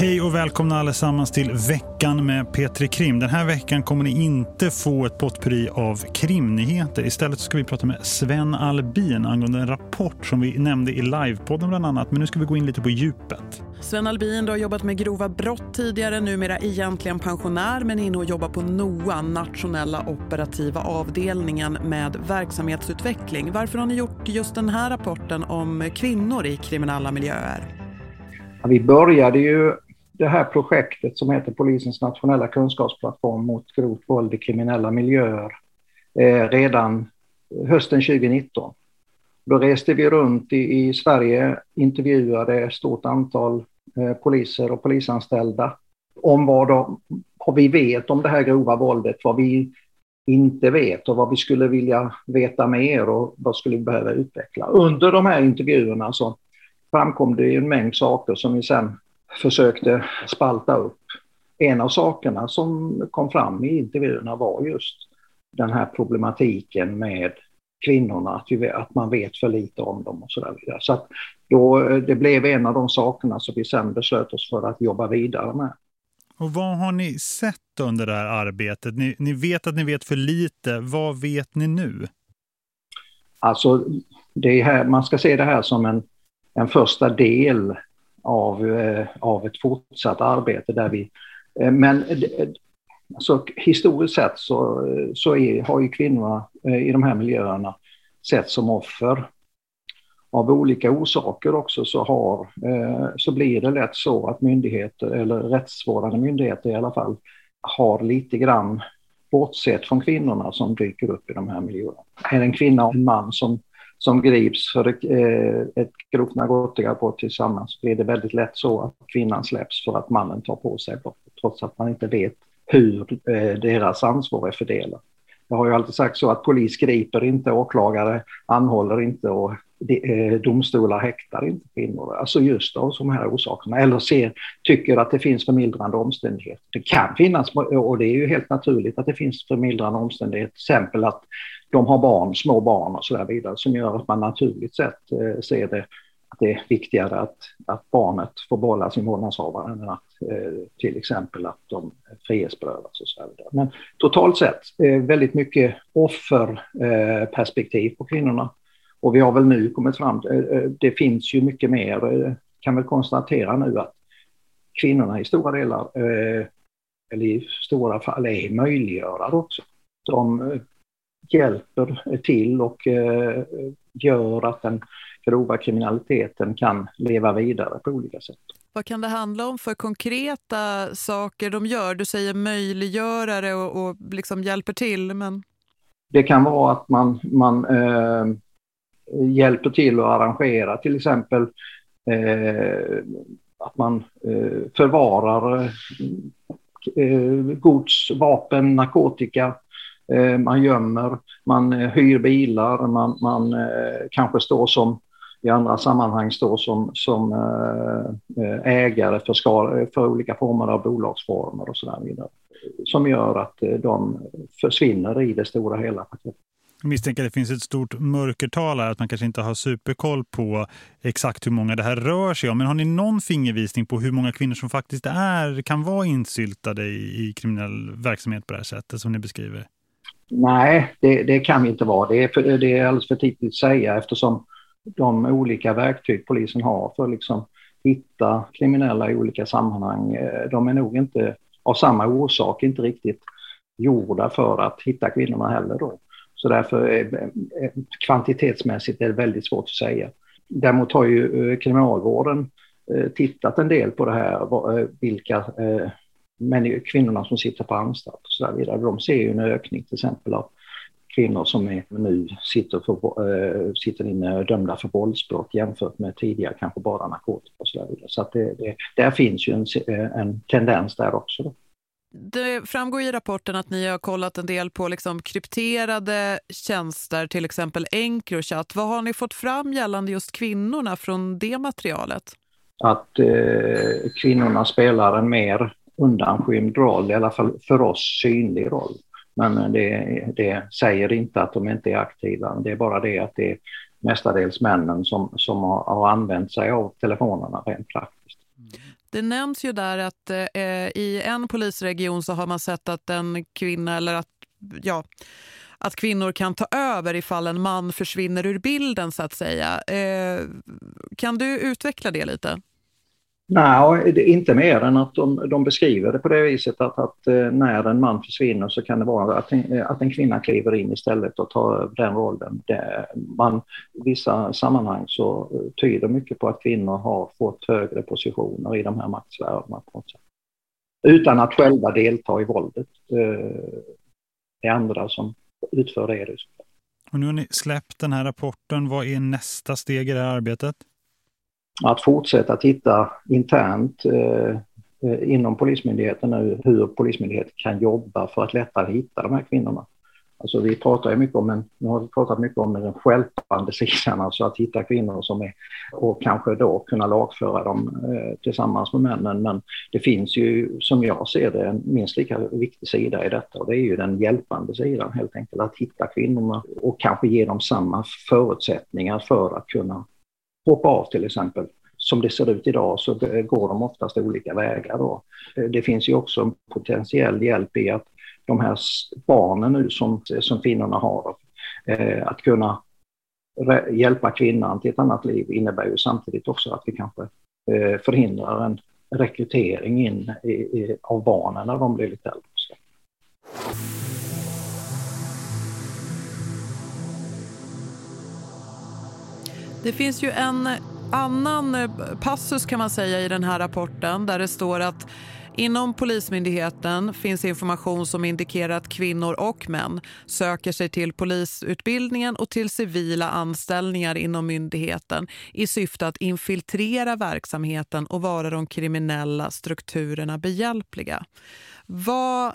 Hej och välkomna allesammans till veckan med Petri Krim. Den här veckan kommer ni inte få ett potpurri av krimnyheter. Istället ska vi prata med Sven Albin angående en rapport som vi nämnde i livepodden bland annat. Men nu ska vi gå in lite på djupet. Sven Albin har jobbat med grova brott tidigare, numera egentligen pensionär men inne och jobbar på NOA, nationella operativa avdelningen med verksamhetsutveckling. Varför har ni gjort just den här rapporten om kvinnor i kriminella miljöer? Vi började ju det här projektet som heter Polisens nationella kunskapsplattform mot grovt våld i kriminella miljöer eh, redan hösten 2019. Då reste vi runt i, i Sverige, intervjuade ett stort antal eh, poliser och polisanställda om vad, de, vad vi vet om det här grova våldet, vad vi inte vet och vad vi skulle vilja veta mer och vad skulle vi behöva utveckla. Under de här intervjuerna så framkom det en mängd saker som vi sen försökte spalta upp. En av sakerna som kom fram i intervjuerna var just den här problematiken med kvinnorna, att, vi, att man vet för lite om dem och så där vidare. Så att då, det blev en av de sakerna som vi sen beslöt oss för att jobba vidare med. Och vad har ni sett under det här arbetet? Ni, ni vet att ni vet för lite. Vad vet ni nu? Alltså, det här, man ska se det här som en, en första del av, eh, av ett fortsatt arbete där vi... Eh, men eh, alltså, historiskt sett så, så är, har ju kvinnorna i de här miljöerna sett som offer. Av olika orsaker också så, har, så blir det lätt så att myndigheter, eller rättsvårdande myndigheter i alla fall, har lite grann bortsett från kvinnorna som dyker upp i de här miljöerna. Är det en kvinna och en man som som grips för ett eh, grovt narkotikabrott tillsammans blir det väldigt lätt så att kvinnan släpps för att mannen tar på sig brottet trots att man inte vet hur eh, deras ansvar är fördelat. Jag har ju alltid sagt så att polis griper inte, åklagare anhåller inte och eh, domstolar häktar inte kvinnor. Alltså just av de här orsakerna. Eller ser, tycker att det finns förmildrande omständigheter. Det kan finnas, och det är ju helt naturligt att det finns förmildrande omständigheter. Till exempel att de har barn, små barn och så där vidare som gör att man naturligt sett eh, ser det att det är viktigare att, att barnet får behålla sin vårdnadshavare än att eh, till exempel att de frihetsberövas och så vidare. Men totalt sett eh, väldigt mycket offerperspektiv eh, på kvinnorna. Och vi har väl nu kommit fram, eh, eh, det finns ju mycket mer, kan väl konstatera nu att kvinnorna i stora delar, eller i stora fall, är möjliggörare också. De hjälper till och eh, gör att den grova kriminaliteten kan leva vidare på olika sätt. Vad kan det handla om för konkreta saker de gör? Du säger möjliggörare och, och liksom hjälper till, men... Det kan vara att man, man eh, hjälper till att arrangera till exempel eh, att man eh, förvarar eh, gods, vapen, narkotika Eh, Eh, man gömmer, man eh, hyr bilar, man, man eh, kanske står som i andra sammanhang står som, som ägare för, skal, för olika former av bolagsformer och så där vidare. Som gör att de försvinner i det stora hela paketet. Jag misstänker att det finns ett stort mörkertal här, att man kanske inte har superkoll på exakt hur många det här rör sig om. Men har ni någon fingervisning på hur många kvinnor som faktiskt är, kan vara insyltade i, i kriminell verksamhet på det här sättet som ni beskriver? Nej, det, det, kan vi inte vara. Det är, för, det är alldeles för tidigt att säga eftersom de olika verktyg polisen har för att liksom hitta kriminella i olika sammanhang, eh, de är nog inte av samma orsak inte riktigt gjorda för att hitta kvinnorna heller då. Så därför är, eh, eh, kvantitetsmässigt är det väldigt svårt att säga. Däremot har ju kriminalvården tittat en del på det här, vilka men kvinnorna som sitter på anstalt och så där vidare, de ser ju en ökning till exempel av kvinnor som är, nu sitter, för, äh, sitter inne dömda för våldsbrott jämfört med tidigare kanske bara narkotika och så där vidare. Så att det, det, där finns ju en, en tendens där också. Då. Det framgår i rapporten att ni har kollat en del på liksom krypterade tjänster, till exempel Encrochat. Vad har ni fått fram gällande just kvinnorna från det materialet? Att eh, kvinnorna spelar en mer undanskymd roll, i alla fall för oss synlig roll. Men eh, det, det säger inte att de inte är aktiva, det är bara det att det är mestadels männen som, som har, har använt sig av telefonerna rent praktiskt. Det nämns ju där att eh, i en polisregion så har man sett att en kvinna eller att, ja, att kvinnor kan ta över ifall en man försvinner ur bilden så att säga. Eh, kan du utveckla det lite? Nej, inte mer än att de, de beskriver det på det viset att, att eh, när en man försvinner så kan det vara att en, att en kvinna kliver in istället och tar över den rollen. Det, man, I vissa sammanhang så eh, tyder mycket på att kvinnor har fått högre positioner i de här maktsfärerna. Utan att själva delta i våldet. Det är andra som utför det. Och nu har ni släppt den här rapporten. Vad är nästa steg i det här arbetet? Att fortsätta titta internt eh, eh, inom Polismyndigheten nu hur Polismyndigheten kan jobba för att lättare hitta de här kvinnorna. Alltså vi pratar ju mycket om en, nu har vi pratat mycket om den skälpande sidan, alltså att hitta kvinnor som är och kanske då kunna lagföra dem eh, tillsammans med männen. Men det finns ju som jag ser det en minst lika viktig sida i detta och det är ju den hjälpande sidan helt enkelt. Att hitta kvinnorna och kanske ge dem samma förutsättningar för att kunna hoppa av till exempel. Som det ser ut idag så går de oftast olika vägar. Då. Det finns ju också en potentiell hjälp i att de här barnen nu som, som kvinnorna har, eh, att kunna hjälpa kvinnan till ett annat liv innebär ju samtidigt också att vi kanske eh, förhindrar en rekrytering in i, i, av barnen när de blir lite äldre. Det finns ju en annan eh, passus kan man säga i den här rapporten där det står att Inom Polismyndigheten finns information som indikerar att kvinnor och män söker sig till polisutbildningen och till civila anställningar inom myndigheten i syfte att infiltrera verksamheten och vara de kriminella strukturerna behjälpliga. Vad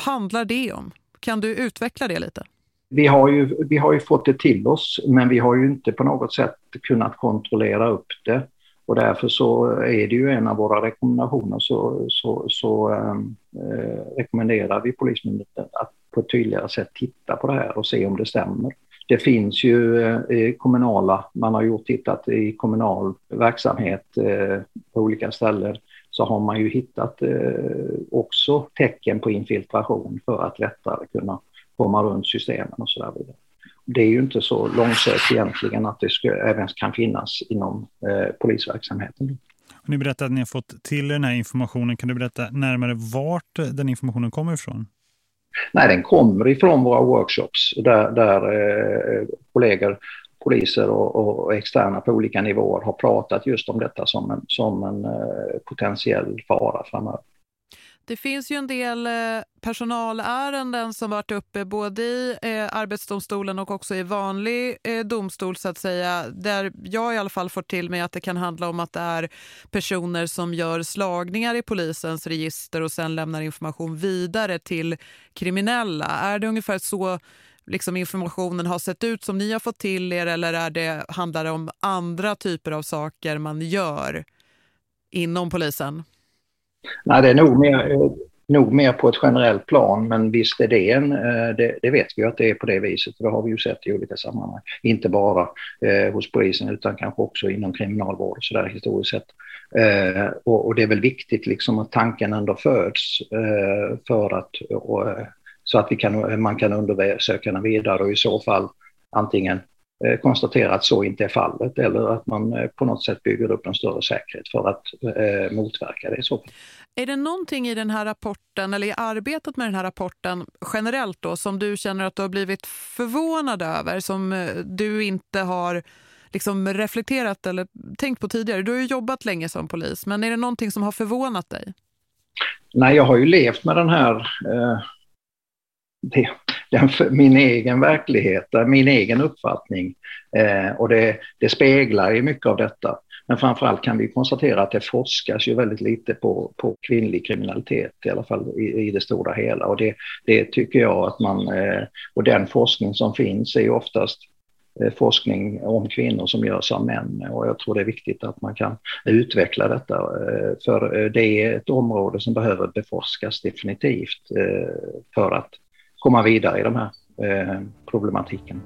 handlar det om? Kan du utveckla det lite? Vi har, ju, vi har ju fått det till oss, men vi har ju inte på något sätt kunnat kontrollera upp det. Och därför så är det ju en av våra rekommendationer så, så, så ehm, eh, rekommenderar vi Polismyndigheten att på ett tydligare sätt titta på det här och se om det stämmer. Det finns ju eh, kommunala, man har gjort tittat i kommunal verksamhet eh, på olika ställen så har man ju hittat eh, också tecken på infiltration för att lättare kunna komma runt systemen och så där vidare. Det är ju inte så långsökt egentligen att det ska, även kan finnas inom eh, polisverksamheten. Ni berättade att ni har fått till den här informationen. Kan du berätta närmare vart den informationen kommer ifrån? Nej, den kommer ifrån våra workshops där, där eh, kollegor, poliser och, och, externa på olika nivåer har pratat just om detta som en, som en eh, potentiell fara framöver. Det finns ju en del eh, personalärenden som varit uppe både i eh, arbetsdomstolen och också i vanlig eh, domstol så att säga. Där jag i alla fall får till mig att det kan handla om att det är personer som gör slagningar i polisens register och sen lämnar information vidare till kriminella. Är det ungefär så liksom informationen har sett ut som ni har fått till er eller är det, handlar det om andra typer av saker man gör inom polisen? Nej, det är nog mer, eh, nog mer på ett generellt plan, men visst är det en, eh, det, det vet vi att det är på det viset. Det har vi ju sett i olika sammanhang. Inte bara eh, hos polisen utan kanske också inom kriminalvård och så där historiskt sett. Eh, och, och, det är väl viktigt liksom att tanken ändå föds eh, för att, och, eh, så att vi kan, man kan undersöka den vidare och i så fall antingen konstatera att så inte är fallet eller att man eh, på något sätt bygger upp en större säkerhet för att eh, motverka det så. Är det någonting i den här rapporten eller i arbetet med den här rapporten generellt då som du känner att du har blivit förvånad över som du inte har liksom reflekterat eller tänkt på tidigare? Du har ju jobbat länge som polis men är det någonting som har förvånat dig? Nej, jag har ju levt med den här eh, det, den, min egen verklighet, eh, min egen uppfattning. Eh, och det, det speglar ju mycket av detta. Men framförallt kan vi konstatera att det forskas ju väldigt lite på, på kvinnlig kriminalitet, i alla fall i, i det stora hela. Och det, det tycker jag att man, eh, och den forskning som finns är ju oftast eh, forskning om kvinnor som görs av män och jag tror det är viktigt att man kan utveckla detta eh, för eh, det är ett område som behöver beforskas definitivt eh, för att komma vidare i de här eh, problematiken.